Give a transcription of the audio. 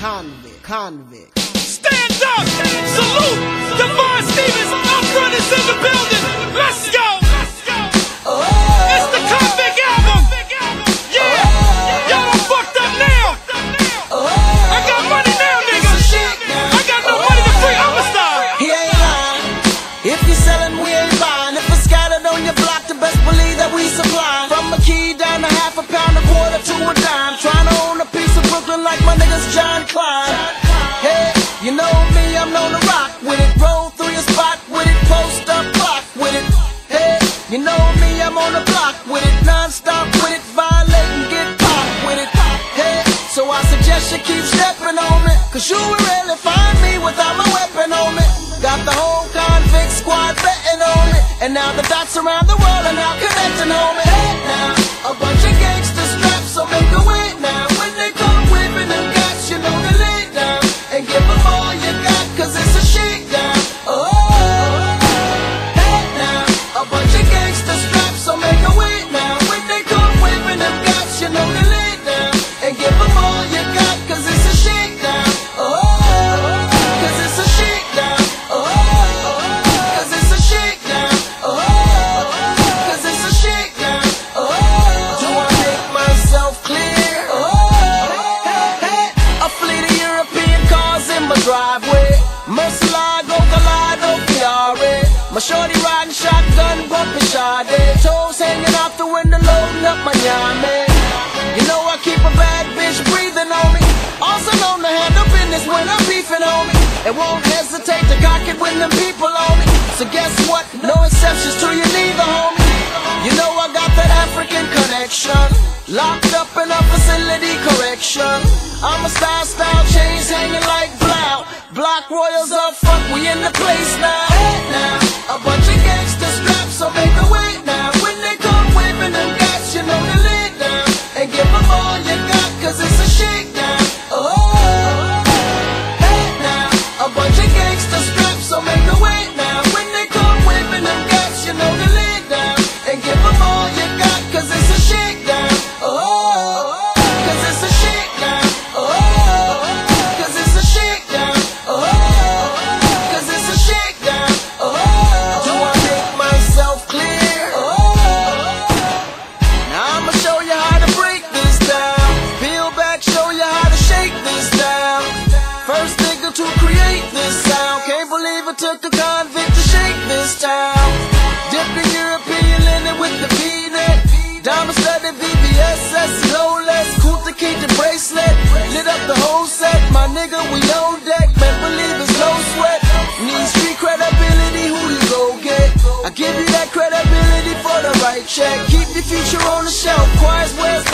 convict, convict. Stand up! Salute! Devon Stevens, our front is in the building! Let's go! Oh. It's the Convict album! Yeah! Y'all are fucked up now! Oh. I got money now, nigga! I got no money to free Amistad! Oh. He ain't lying. If you sellin', we ain't buying. If it's scattered on your block, the best believe that we supply. From a key down to half a pound, a quarter to a dime. Trying to like my niggas John Klein. Hey, you know me, I'm known to rock with it. Roll through your spot with it, post up block with it. Hey, you know me, I'm on the block with it. Non-stop with it, violate and get popped with it. Hey, so I suggest you keep stepping on me. Cause you will really find me without my weapon on me. Got the whole convict squad betting on me. And now the dots around the world are now connecting on me. Hey, now, a bunch of gangsters strapped, so make a wait now. My shorty riding shotgun, bumping Sade. Toes hanging out the window, loading up my yame. You know I keep a bad bitch breathing on me. Also known to handle business when I'm beefing on me. And won't hesitate to cock it when them people on me. So guess what? No exceptions to you neither, homie. You know I got that African connection. Locked up in a facility correction. I'm a style, style, chains hanging like blow. Block royals up fuck, we in the place now. Give a convict to shake this town. Dipped in European linen with the V-neck. Diamond studded VVSS, no less. Kunta Kinte bracelet. Lit up the whole set. My nigga, we on deck. Man, believe it's no sweat. Need street credibility, who you go get? I give you that credibility for the right check. Keep your future on the shelf. Quiet where's